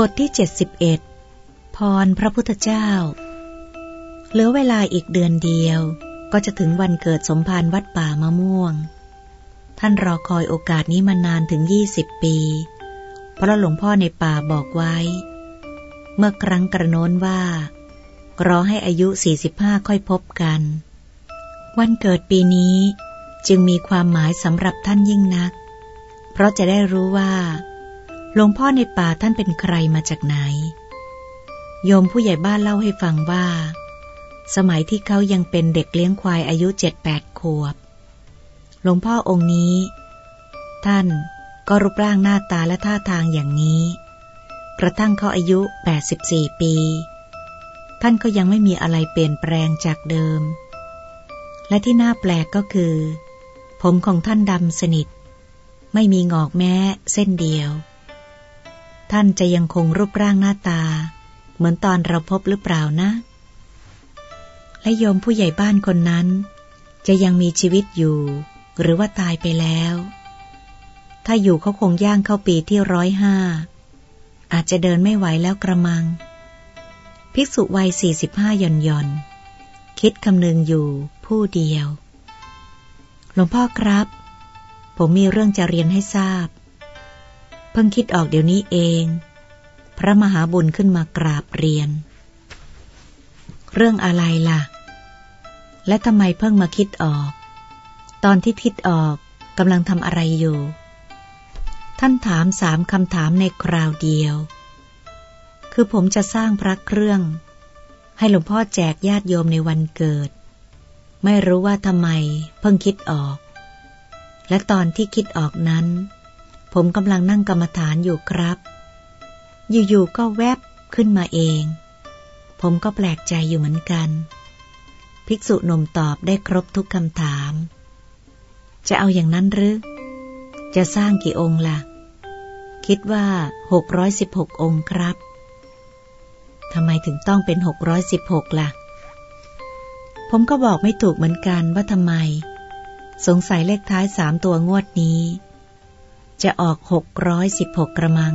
บทที่ 71 พรพระพุทธเจ้า เหลือเวลาอีกเดือนเดียว ก็จะถึงวันเกิดสมภารวัดป่ามะม่วง ท่านรอคอยโอกาสนี้มานานถึง 20 ปี เพราะหลวงพ่อในป่าบอกไว้ เมื่อครั้งกระโน้นว่ารอให้อายุ 45 ค่อยพบกัน วันเกิดปีนี้จึงมีความหมายสำหรับท่านยิ่งนัก เพราะจะได้รู้ว่า หลวงพ่อในป่าท่านเป็นใครมาจากไหน โยมผู้ใหญ่บ้านเล่าให้ฟังว่า สมัยที่เขายังเป็นเด็กเลี้ยงควายอายุเจ็ดแปดขวบ หลวงพ่อองค์นี้ ท่านก็รูปร่างหน้าตาและท่าทางอย่างนี้ กระทั่งเขาอายุ 84 ปี ท่านก็ยังไม่มีอะไรเปลี่ยนแปลงจากเดิม และที่น่าแปลกก็คือ ผมของท่านดำสนิท ไม่มีงอกแม้เส้นเดียว ท่านจะยังคงรูปร่างหน้าตา เหมือนตอนเราพบหรือเปล่านะ และโยมผู้ใหญ่บ้านคนนั้น จะยังมีชีวิตอยู่ หรือว่าตายไปแล้ว ถ้าอยู่เขาคงย่างเข้าปีที่ร้อยห้า อาจจะเดินไม่ไหวแล้วกระมัง ภิกษุวัยสี่สิบห้าย่อนย่อนคิดคำนึงอยู่ผู้เดียว หลวงพ่อครับ ผมมีเรื่องจะเรียนให้ทราบ เพิ่งคิดออกเดี๋ยวนี้เอง พระมหาบุญขึ้นมากราบเรียน เรื่องอะไรล่ะ และทำไมเพิ่งมาคิดออก ตอนที่คิดออกกำลังทำอะไรอยู่ ท่านถามสามคำถามในคราวเดียว คือผมจะสร้างพระเครื่อง ให้หลวงพ่อแจกญาติโยมในวันเกิด ไม่รู้ว่าทำไมเพิ่งคิดออก และตอนที่คิดออกนั้น ผมกำลังนั่งกรรมฐานอยู่ครับ อยู่ๆก็แวบขึ้นมาเอง ผมก็แปลกใจอยู่เหมือนกัน ภิกษุหนุ่มตอบได้ครบทุกคำถาม จะเอาอย่างนั้นหรือ จะสร้างกี่องค์ละ่ะ คิดว่าหกร้อยสิบหกองค์ครับทำไมถึงต้องเป็นหกร้อยสิบหกล่ะ ผมก็บอกไม่ถูกเหมือนกันว่าทำไม สงสัยเลขท้ายสามตัวงวดนี้ จะออกหกร้อยสิบหกกระมัง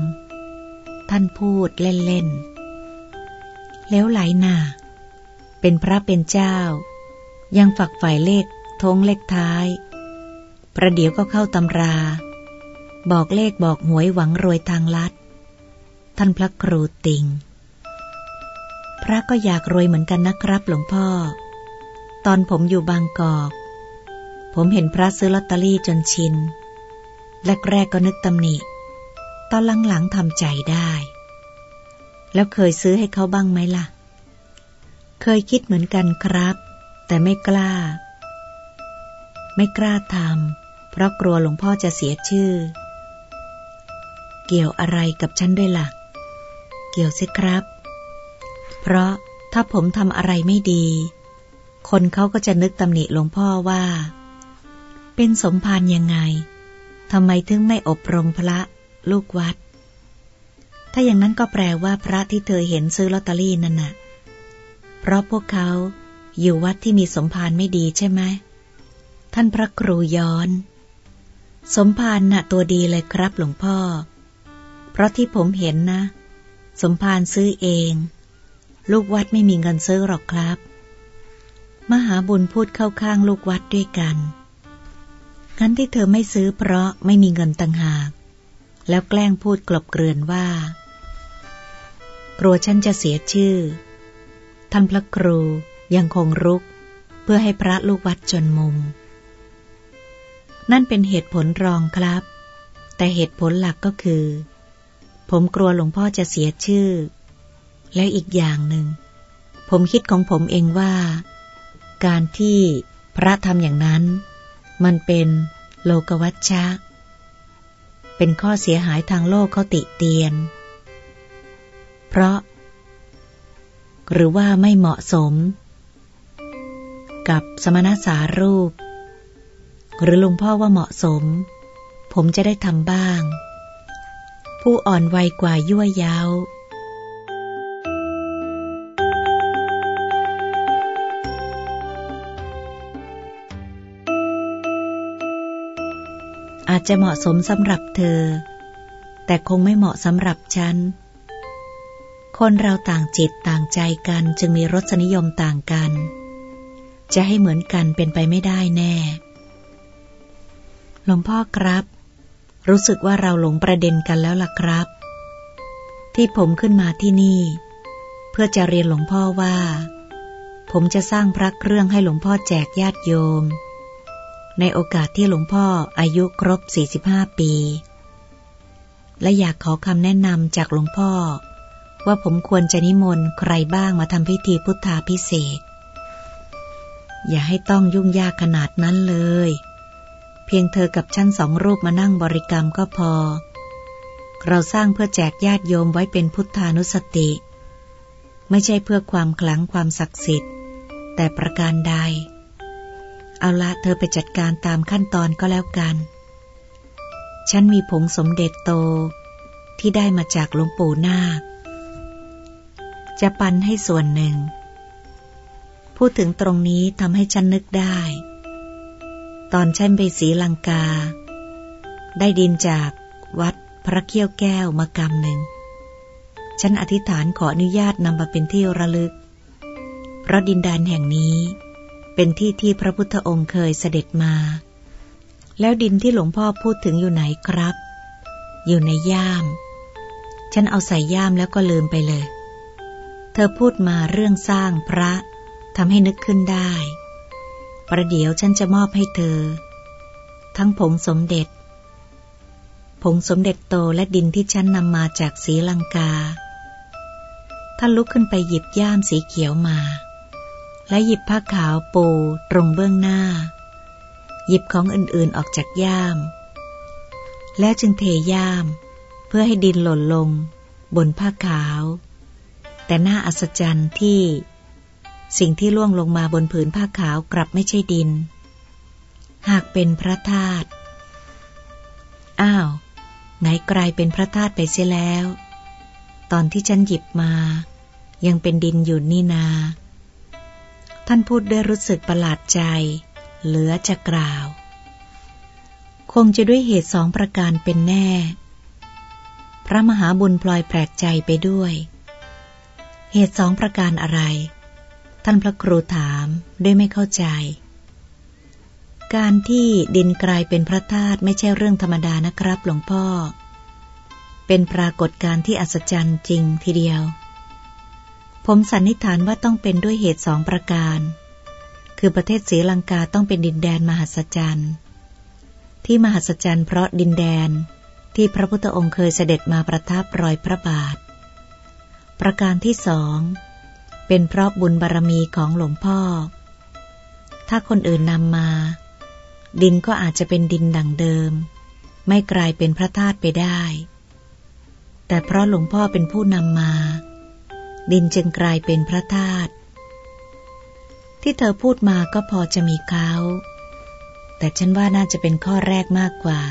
ท่านพูดเล่นๆ แล้วไหลหนาเป็นพระเป็นเจ้า ยังฝักฝ่ายเลขทงเลขท้าย ประเดี๋ยวก็เข้าตำรา บอกเลขบอกหวยหวังรวยทางลัด ท่านพระครูติง พระก็อยากรวยเหมือนกันนะครับหลวงพ่อ ตอนผมอยู่บางกอก ผมเห็นพระซื้อลอตเตอรี่จนชิน แรกๆก็นึกตำหนิ ตอนหลังๆทำใจได้ แล้วเคยซื้อให้เขาบ้างไหมล่ะ เคยคิดเหมือนกันครับ แต่ไม่กล้า ไม่กล้าทำเพราะกลัวหลวงพ่อจะเสียชื่อ เกี่ยวอะไรกับฉันด้วยล่ะ เกี่ยวสิครับ เพราะถ้าผมทำอะไรไม่ดี คนเขาก็จะนึกตำหนิหลวงพ่อว่า เป็นสมภารยังไง ทำไมถึงไม่อบรมพระลูกวัด ถ้าอย่างนั้นก็แปลว่าพระที่เธอเห็นซื้อลอตเตอรี่นั่นน่ะ เพราะพวกเขาอยู่วัดที่มีสมภารไม่ดีใช่ไหม ท่านพระครูย้อน สมภารน่ะตัวดีเลยครับหลวงพ่อ เพราะที่ผมเห็นนะ สมภารซื้อเอง ลูกวัดไม่มีเงินซื้อหรอกครับ มหาบุญพูดเข้าข้างลูกวัดด้วยกัน งั้นที่เธอไม่ซื้อเพราะไม่มีเงินต่างหาก แล้วแกล้งพูดกลบเกลื่อนว่า กลัวฉันจะเสียชื่อ ท่านพระครูยังคงรุก เพื่อให้พระลูกวัดจนมุม นั่นเป็นเหตุผลรองครับ แต่เหตุผลหลักก็คือ ผมกลัวหลวงพ่อจะเสียชื่อ และอีกอย่างหนึ่ง ผมคิดของผมเองว่า การที่พระทำอย่างนั้น มันเป็นโลกวัชชะ เป็นข้อเสียหายทางโลกเขาติเตียน เพราะ หรือว่าไม่เหมาะสม กับสมณสารูป หรือลุงพ่อว่าเหมาะสม ผมจะได้ทำบ้าง ผู้อ่อนวัยกว่ายั่วยาว จะเหมาะสมสำหรับเธอ แต่คงไม่เหมาะสำหรับฉัน คนเราต่างจิตต่างใจกันจึงมีรสนิยมต่างกัน จะให้เหมือนกันเป็นไปไม่ได้แน่ หลวงพ่อครับ รู้สึกว่าเราหลงประเด็นกันแล้วล่ะครับ ที่ผมขึ้นมาที่นี่ เพื่อจะเรียนหลวงพ่อว่า ผมจะสร้างพระเครื่องให้หลวงพ่อแจกญาติโยม ในโอกาสที่หลวงพ่ออายุครบ 45 ปี และอยากขอคำแนะนำจากหลวงพ่อ ว่าผมควรจะนิมนต์ใครบ้างมาทำพิธีพุทธาพิเศษ อย่าให้ต้องยุ่งยากขนาดนั้นเลย เพียงเธอกับฉันสองรูปมานั่งบริกรรมก็พอ เราสร้างเพื่อแจกญาติโยมไว้เป็นพุทธานุสติ ไม่ใช่เพื่อความขลังความศักดิ์สิทธิ์ แต่ประการใด เอาละเธอไปจัดการตามขั้นตอนก็แล้วกัน ฉันมีผงสมเด็จโตที่ได้มาจากหลวงปู่นาค จะปันให้ส่วนหนึ่ง พูดถึงตรงนี้ทำให้ฉันนึกได้ ตอนฉันไปศรีลังกา ได้ดินจากวัดพระเขี้ยวแก้วมากำหนึ่ง ฉันอธิษฐานขออนุญาตนำมาเป็นที่ระลึก เพราะดินแดนแห่งนี้ เป็นที่ที่พระพุทธองค์เคยเสด็จมา แล้วดินที่หลวงพ่อพูดถึงอยู่ไหนครับ อยู่ในย่าม ฉันเอาใส่ย่ามแล้วก็ลืมไปเลย เธอพูดมาเรื่องสร้างพระทำให้นึกขึ้นได้ ประเดี๋ยวฉันจะมอบให้เธอ ทั้งผงสมเด็จ ผงสมเด็จโตและดินที่ฉันนำมาจากสีลังกา ท่านลุกขึ้นไปหยิบย่ามสีเขียวมา และหยิบผ้าขาวปูตรงเบื้องหน้า หยิบของอื่นๆออกจากย่าม แล้วจึงเทย่าม เพื่อให้ดินหล่นลง บนผ้าขาว แต่น่าอัศจรรย์ที่ สิ่งที่ล่วงลงมาบนผืนผ้าขาวกลับไม่ใช่ดิน หากเป็นพระธาตุอ้าวไหนกลายเป็นพระธาตุไปเสียแล้ว ตอนที่ฉันหยิบมา ยังเป็นดินอยู่นี่นา ท่านพูดด้วยรู้สึกประหลาดใจ เหลือจะกล่าว คงจะด้วยเหตุสองประการเป็นแน่ พระมหาบุญพลอยแปลกใจไปด้วย เหตุสองประการอะไร ท่านพระครูถามด้วยไม่เข้าใจ การที่ดินกลายเป็นพระธาตุไม่ใช่เรื่องธรรมดานะครับหลวงพ่อ เป็นปรากฏการณ์ที่อัศจรรย์จริงทีเดียว ผมสันนิษฐานว่าต้องเป็นด้วยเหตุสองประการ คือประเทศศรีลังกาต้องเป็นดินแดนมหัศจรรย์ ที่มหัศจรรย์เพราะดินแดนที่พระพุทธองค์เคยเสด็จมาประทับรอยพระบาท ประการที่สองเป็นเพราะบุญบารรมีของหลวงพ่อ ถ้าคนอื่นนำมา ดินก็อาจจะเป็นดินดังเดิม ไม่กลายเป็นพระธาตุไปได้ แต่เพราะหลวงพ่อเป็นผู้นำมา ดินจึงกลายเป็นพระธาตุที่เธอพูดมาก็พอจะมีเขาแต่ฉันว่าน่าจะเป็นข้อแรกมากกว่า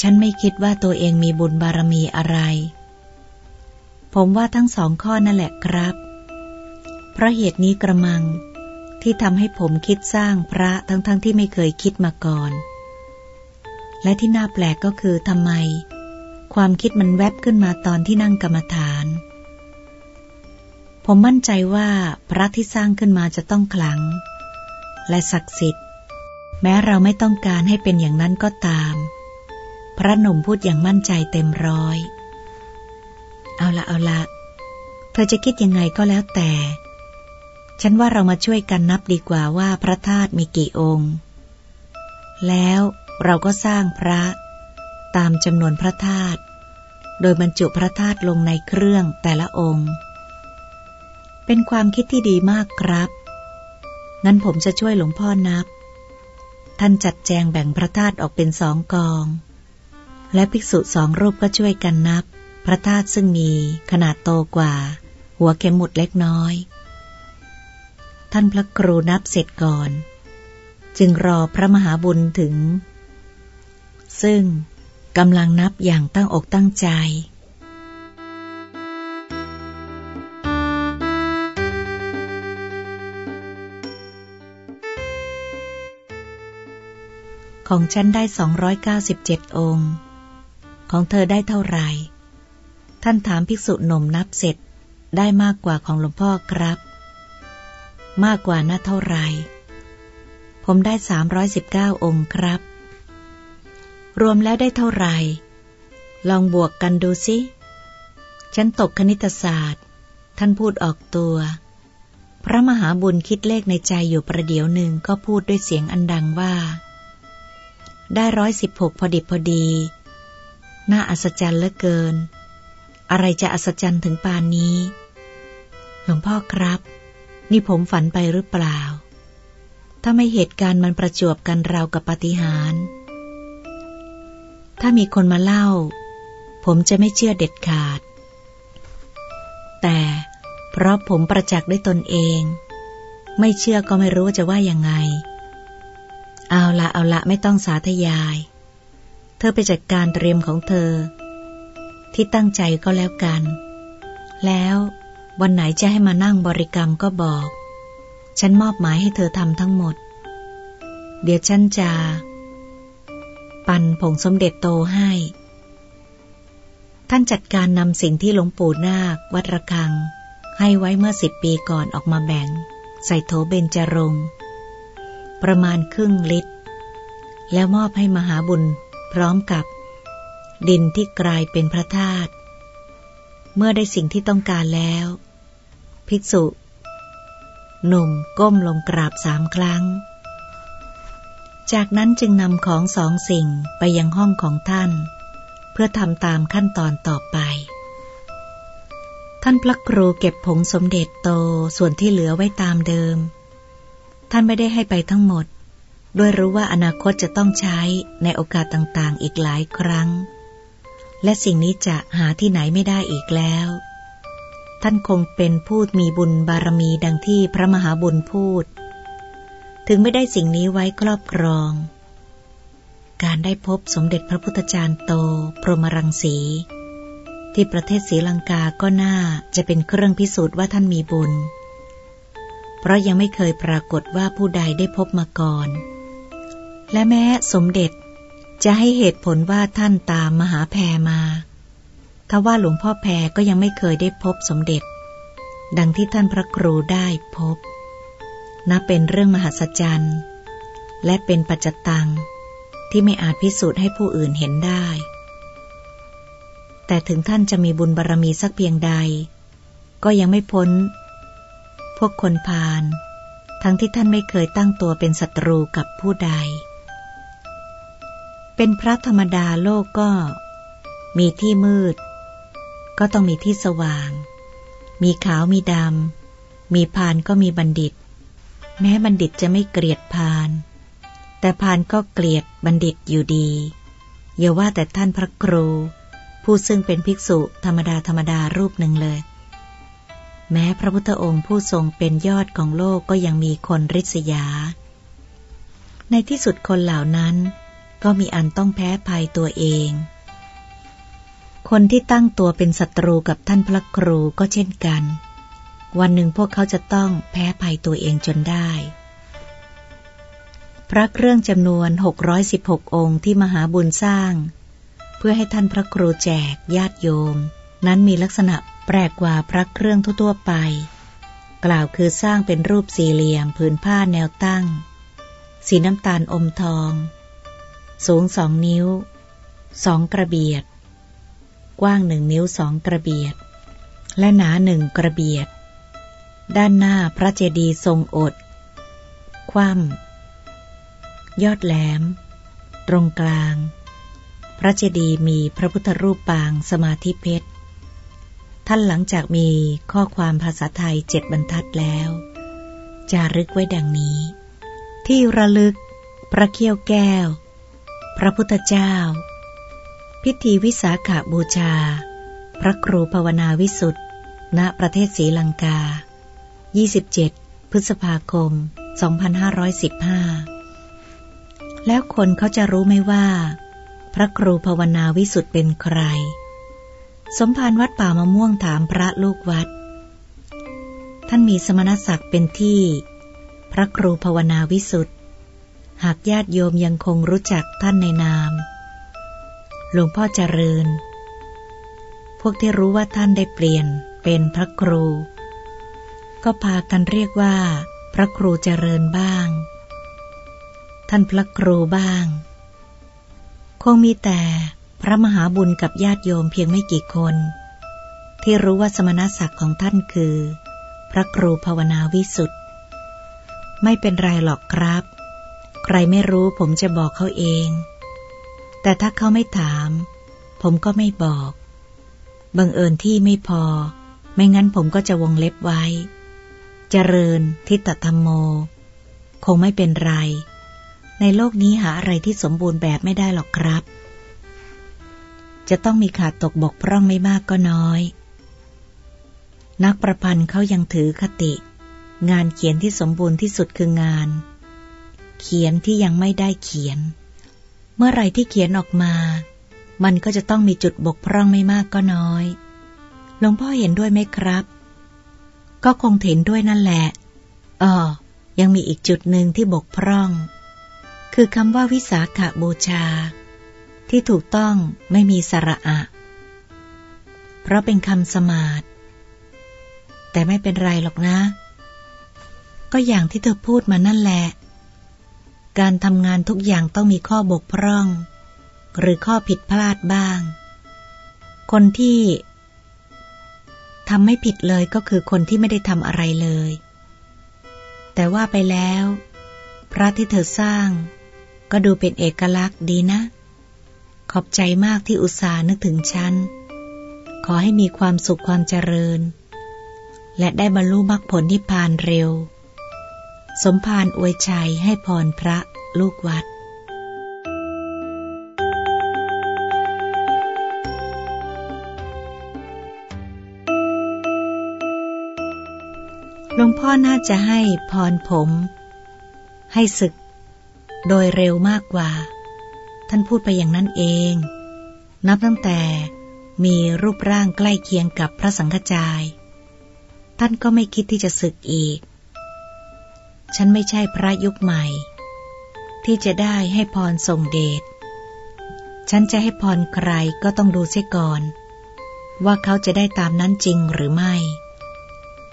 ฉันไม่คิดว่าตัวเองมีบุญบารมีอะไร ผมว่าทั้งสองข้อนั่นแหละครับ เพราะเหตุนี้กระมังที่ทำให้ผมคิดสร้างพระทั้งๆทที่ไม่เคยคิดมาก่อน และที่น่าแปลกก็คือทำไม ความคิดมันแวบขึ้นมาตอนที่นั่งกรรมฐาน ผมมั่นใจว่าพระที่สร้างขึ้นมาจะต้องขลัง และศักดิ์สิทธิ์ แม้เราไม่ต้องการให้เป็นอย่างนั้นก็ตาม พระหนุ่มพูดอย่างมั่นใจเต็มร้อย เอาละเอาละเธอจะคิดยังไงก็แล้วแต่ ฉันว่าเรามาช่วยกันนับดีกว่าว่าพระธาตุมีกี่องค์ แล้วเราก็สร้างพระตามจำนวนพระธาตุโดยบรรจุพระธาตุลงในเครื่องแต่ละองค์ เป็นความคิดที่ดีมากครับ งั้นผมจะช่วยหลวงพ่อนับ ท่านจัดแจงแบ่งพระธาตุออกเป็นสองกอง และภิกษุสองรูปก็ช่วยกันนับ พระธาตุซึ่งมีขนาดโตกว่า หัวเข็มหมุดเล็กน้อย ท่านพระครูนับเสร็จก่อน จึงรอพระมหาบุญถึง ซึ่งกำลังนับอย่างตั้งอกตั้งใจ ของฉันได้ 297 องค์ ของเธอได้เท่าไหร่ ท่านถามภิกษุหนุ่มนับเสร็จได้มากกว่าของหลวงพ่อครับ มากกว่าน่าเท่าไหร่ ผมได้สามร้อยสิบเก้าองค์ครับ รวมแล้วได้เท่าไหร่ ลองบวกกันดูสิ ฉันตกคณิตศาสตร์ ท่านพูดออกตัว พระมหาบุญคิดเลขในใจอยู่ประเดี๋ยวหนึ่งก็พูดด้วยเสียงอันดังว่า ได้ร้อยสิบหกพอดิบพอดี น่าอัศจรรย์เหลือเกิน อะไรจะอัศจรรย์ถึงปานนี้ หลวงพ่อครับ นี่ผมฝันไปหรือเปล่า ถ้าไม่เหตุการณ์มันประจวบกันราวกับปาฏิหาริย์ถ้ามีคนมาเล่า ผมจะไม่เชื่อเด็ดขาด แต่เพราะผมประจักษ์ด้วยตนเอง ไม่เชื่อก็ไม่รู้จะว่ายังไง เอาละเอาละไม่ต้องสาธยาย เธอไปจัดการเตรียมของเธอ ที่ตั้งใจก็แล้วกัน แล้ววันไหนจะให้มานั่งบริกรรมก็บอก ฉันมอบหมายให้เธอทำทั้งหมด เดี๋ยวฉันจะ ปั่นผงสมเด็จโตให้ ท่านจัดการนำสิ่งที่หลวงปู่นาค วัดระฆัง ให้ไว้เมื่อสิบปีก่อนออกมาแบ่ง ใส่โถเบญจรงค์ ประมาณครึ่งลิตร แล้วมอบให้มหาบุญพร้อมกับ ดินที่กลายเป็นพระธาตุเมื่อได้สิ่งที่ต้องการแล้ว ภิกษุ หนุ่มก้มลงกราบสามครั้ง จากนั้นจึงนำของสองสิ่งไปยังห้องของท่าน เพื่อทำตามขั้นตอนต่อไปท่านพระครูเก็บผงสมเด็จโตส่วนที่เหลือไว้ตามเดิม ท่านไม่ได้ให้ไปทั้งหมด ด้วยรู้ว่าอนาคตจะต้องใช้ในโอกาสต่างๆ อีกหลายครั้ง และสิ่งนี้จะหาที่ไหนไม่ได้อีกแล้ว ท่านคงเป็นผู้มีบุญบารมีดังที่พระมหาบุญพูด ถึงไม่ได้สิ่งนี้ไว้ครอบครอง การได้พบสมเด็จพระพุทธจารย์โต พรหมรังสีที่ประเทศศรีลังกาก็น่าจะเป็นเครื่องพิสูจน์ว่าท่านมีบุญ เพราะยังไม่เคยปรากฏว่าผู้ใดได้พบมาก่อน และแม้สมเด็จจะให้เหตุผลว่าท่านตามมหาแพรมาทว่าหลวงพ่อแพรก็ยังไม่เคยได้พบสมเด็จ ดังที่ท่านพระครูได้พบ นับเป็นเรื่องมหัศจรรย์ และเป็นปัจจตัง ที่ไม่อาจพิสูจน์ให้ผู้อื่นเห็นได้ แต่ถึงท่านจะมีบุญบารรมีสักเพียงใด ก็ยังไม่พ้น พวกคนพาลทั้งที่ท่านไม่เคยตั้งตัวเป็นศัตรูกับผู้ใด เป็นพระธรรมดาโลกก็ มีที่มืด ก็ต้องมีที่สว่าง มีขาวมีดำ มีพานก็มีบัณฑิต แม้บัณฑิตจะไม่เกลียดพาน แต่พานก็เกลียดบัณฑิตอยู่ดี อย่าว่าแต่ท่านพระครู ผู้ซึ่งเป็นภิกษุธรรมดาธรรมดารูปหนึ่งเลย แม้พระพุทธองค์ผู้ทรงเป็นยอดของโลกก็ยังมีคนริษยา ในที่สุดคนเหล่านั้น ก็มีอันต้องแพ้ภัยตัวเอง คนที่ตั้งตัวเป็นศัตรูกับท่านพระครูก็เช่นกัน วันหนึ่งพวกเขาจะต้องแพ้ภัยตัวเองจนได้ พระเครื่องจำนวน 616 องค์ที่มหาบุญสร้าง เพื่อให้ท่านพระครูแจกญาติโยม นั้นมีลักษณะ แปลกกว่าพระเครื่องทั่วไป กล่าวคือสร้างเป็นรูปสี่เหลี่ยมผืนผ้าแนวตั้ง สีน้ำตาลอมทอง สูงสองนิ้ว สองกระเบียด กว้างหนึ่งนิ้วสองกระเบียด และหนาหนึ่งกระเบียด ด้านหน้าพระเจดีย์ทรงอด คว่ำยอดแหลม ตรงกลาง พระเจดีย์มีพระพุทธรูปปางสมาธิเพชร ท่านหลังจากมีข้อความภาษาไทยเจ็ดบรรทัดแล้ว จารึกไว้ดังนี้ ที่ระลึก พระเขี้ยวแก้ว พระพุทธเจ้า พิธีวิสาขาบูชา พระครูภาวนาวิสุทธ์ณประเทศศรีลังกา 27 พฤษภาคม 2515 แล้วคนเขาจะรู้ไหมว่า พระครูภาวนาวิสุทธ์เป็นใคร สมภารวัดป่ามะม่วงถามพระลูกวัด ท่านมีสมณศักดิ์เป็นที่ พระครูภาวนาวิสุทธ์หากญาติโยมยังคงรู้จักท่านในนาม หลวงพ่อเจริญ พวกที่รู้ว่าท่านได้เปลี่ยนเป็นพระครู ก็พากันเรียกว่า พระครูเจริญบ้าง ท่านพระครูบ้าง คงมีแต่ พระมหาบุญกับญาติโยมเพียงไม่กี่คน ที่รู้ว่าสมณศักดิ์ของท่านคือ พระครูภาวนาวิสุทธ์ไม่เป็นไรหรอกครับ ใครไม่รู้ผมจะบอกเขาเอง แต่ถ้าเขาไม่ถาม ผมก็ไม่บอก บังเอิญที่ไม่พอ ไม่งั้นผมก็จะวงเล็บไว้ เจริญทิฏฐธรรมโม คงไม่เป็นไร ในโลกนี้หาอะไรที่สมบูรณ์แบบไม่ได้หรอกครับ จะต้องมีขาดตกบกพร่องไม่มากก็น้อย นักประพันธ์เขายังถือคติ งานเขียนที่สมบูรณ์ที่สุดคืองาน เขียนที่ยังไม่ได้เขียน เมื่อไรที่เขียนออกมา มันก็จะต้องมีจุดบกพร่องไม่มากก็น้อยหลวงพ่อเห็นด้วยไหมครับ ก็คงเห็นด้วยนั่นแหละอ๋อยังมีอีกจุดหนึ่งที่บกพร่อง คือคำว่าวิสาขาบูชา ที่ถูกต้องไม่มีสระอะ เพราะเป็นคำสมาดแต่ไม่เป็นไรหรอกนะ ก็อย่างที่เธอพูดมานั่นแหละ การทำงานทุกอย่างต้องมีข้อบกพร่อง หรือข้อผิดพลาดบ้าง คนที่ทำไม่ผิดเลยก็คือคนที่ไม่ได้ทำอะไรเลย แต่ว่าไปแล้ว พระที่เธอสร้าง ก็ดูเป็นเอกลักษณ์ดีนะ ขอบใจมากที่อุตส่าห์นึกถึงฉัน ขอให้มีความสุขความเจริญ และได้บรรลุมรรคผลนิพพานเร็ว สมภารอวยชัยให้พรพระลูกวัดหลวงพ่อน่าจะให้พรผม ให้ศึก โดยเร็วมากกว่า ท่านพูดไปอย่างนั้นเอง นับตั้งแต่มีรูปร่างใกล้เคียงกับพระสังฆจาย ท่านก็ไม่คิดที่จะศึกอีก ฉันไม่ใช่พระยุคใหม่ ที่จะได้ให้พรส่งเดช ฉันจะให้พรใครก็ต้องดูเสียก่อน ว่าเขาจะได้ตามนั้นจริงหรือไม่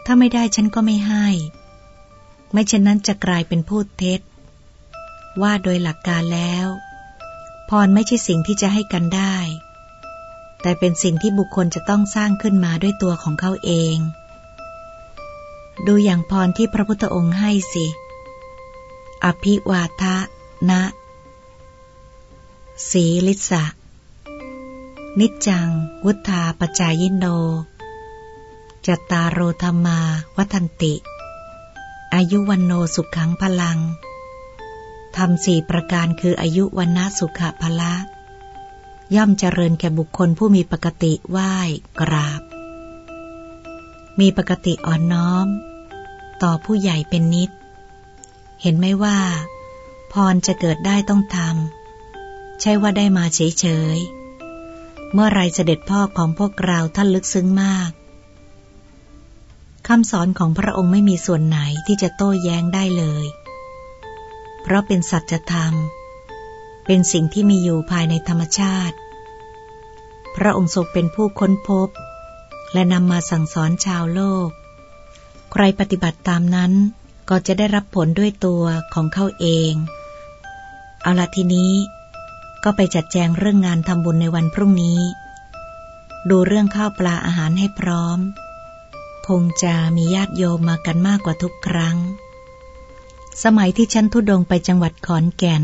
ถ้าไม่ได้ฉันก็ไม่ให้ ไม่เช่นนั้นจะกลายเป็นพูดเท็จ ว่าโดยหลักการแล้ว รไม่ใช่สิ่งที่จะให้กันได้ แต่เป็นสิ่งที่บุคคลจะต้องสร้างขึ้นมาด้วยตัวของเขาเอง ดูอย่างพรที่พระพุทธองค์ให้สิ อภิวาทะนะ สีลิสะ นิจจัง วุธาปจายินโนจัตตารโรธรรมา วัฒนติ อายุวันโนสุขขังพลัง ทำสี่ประการคืออายุวันนาสุขภละ ย่อมเจริญแก่บุคคลผู้มีปกติไหว้กราบ มีปกติอ่อนน้อม ต่อผู้ใหญ่เป็นนิด เห็นไหมว่า พรจะเกิดได้ต้องทำใช่ว่าได้มาเฉยๆ เมื่อไรเสด็จพ่อของพวกเราท่านลึกซึ้งมากคำสอนของพระองค์ไม่มีส่วนไหนที่จะโต้แย้งได้เลย เพราะเป็นสัจธรรม เป็นสิ่งที่มีอยู่ภายในธรรมชาติ พระองค์ทรงเป็นผู้ค้นพบ และนำมาสั่งสอนชาวโลก ใครปฏิบัติตามนั้นก็จะได้รับผลด้วยตัวของเขาเอง เอาละทีนี้ ก็ไปจัดแจงเรื่องงานทำบุญในวันพรุ่งนี้ ดูเรื่องข้าวปลาอาหารให้พร้อม คงจะมีญาติโยมมากันมากกว่าทุกครั้ง สมัยที่ฉันทุดงไปจังหวัดขอนแก่น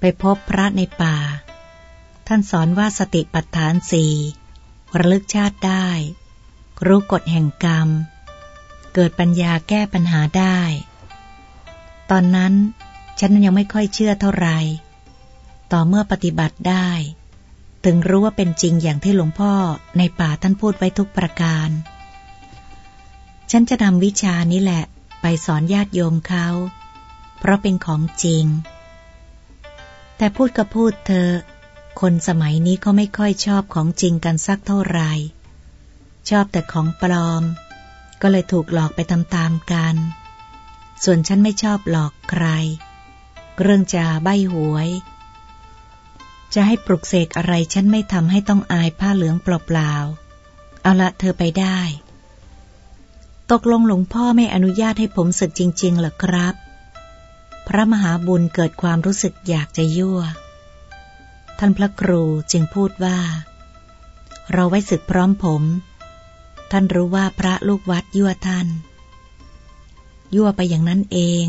ไปพบพระในป่า ท่านสอนว่าสติปัฏฐานสี่ระลึกชาติได้ รู้กฎแห่งกรรม เกิดปัญญาแก้ปัญหาได้ ตอนนั้นฉันยังไม่ค่อยเชื่อเท่าไหร่ ต่อเมื่อปฏิบัติได้ ถึงรู้ว่าเป็นจริงอย่างที่หลวงพ่อในป่าท่านพูดไว้ทุกประการ ฉันจะนำวิชานี้แหละ ไปสอนญาติโยมเขา เพราะเป็นของจริง แต่พูดก็พูดเธอ คนสมัยนี้ก็ไม่ค่อยชอบของจริงกันสักเท่าไหร่ชอบแต่ของปลอม ก็เลยถูกหลอกไปตามๆกัน ส่วนฉันไม่ชอบหลอกใคร เรื่องจะใบหวย จะให้ปลุกเสกอะไรฉันไม่ทำให้ต้องอายผ้าเหลืองเปล่าๆ เอาละเธอไปได้ ตกลงหลวงพ่อไม่อนุญาตให้ผมศึกจริง ๆหรอครับ พระมหาบุญเกิดความรู้สึกอยากจะยั่ว ท่านพระครูจึงพูดว่า เราไว้ศึกพร้อมผม ท่านรู้ว่าพระลูกวัดยั่วท่าน ยั่วไปอย่างนั้นเอง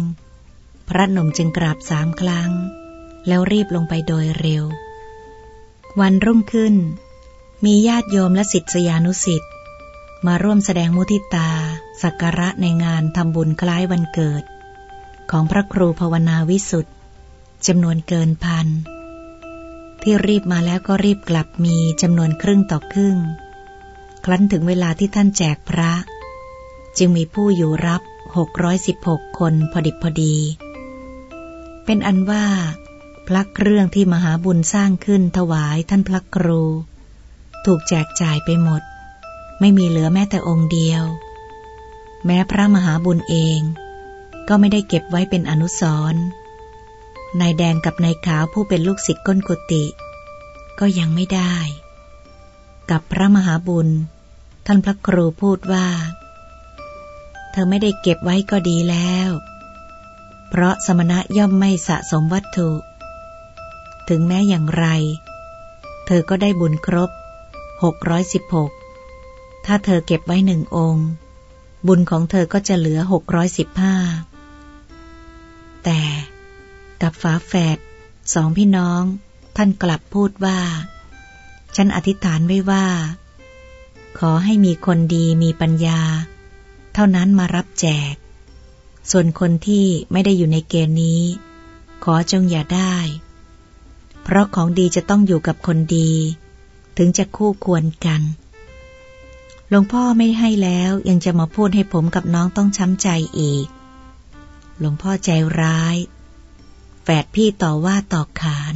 พระหนุ่มจึงกราบสามครั้ง แล้วรีบลงไปโดยเร็ว วันรุ่งขึ้น มีญาติโยมและศิษยานุศิษย์ มาร่วมแสดงมุทิตา สักการะในงานทำบุญคล้ายวันเกิด ของพระครูภาวนาวิสุทธ์จำนวนเกินพัน ที่รีบมาแล้วก็รีบกลับมีจำนวนครึ่งต่อครึ่ง ครั้นถึงเวลาที่ท่านแจกพระ จึงมีผู้อยู่รับ 616 คนพอดิบพอดี เป็นอันว่าพระเครื่องที่มหาบุญสร้างขึ้นถวายท่านพระครู ถูกแจกจ่ายไปหมด ไม่มีเหลือแม้แต่องค์เดียว แม้พระมหาบุญเอง ก็ไม่ได้เก็บไว้เป็นอนุสรณ์นายแดงกับนายขาวผู้เป็นลูกศิษย์ก้นกุฏิก็ยังไม่ได้ กับพระมหาบุญ ท่านพระครูพูดว่า เธอไม่ได้เก็บไว้ก็ดีแล้ว เพราะสมณะย่อมไม่สะสมวัตถุ ถึงแม้อย่างไร เธอก็ได้บุญครบ 616 ถ้าเธอเก็บไว้หนึ่งองค์ บุญของเธอก็จะเหลือหกร้อยสิบห้าแต่กับฝาแฝดสองพี่น้อง ท่านกลับพูดว่า ฉันอธิษฐานไว้ว่า ขอให้มีคนดีมีปัญญา เท่านั้นมารับแจก ส่วนคนที่ไม่ได้อยู่ในเกณฑ์นี้ ขอจงอย่าได้ เพราะของดีจะต้องอยู่กับคนดี ถึงจะคู่ควรกัน หลวงพ่อไม่ให้แล้วยังจะมาพูดให้ผมกับน้องต้องช้ำใจอีก หลวงพ่อใจร้าย แฝดพี่ต่อว่าต่อขาน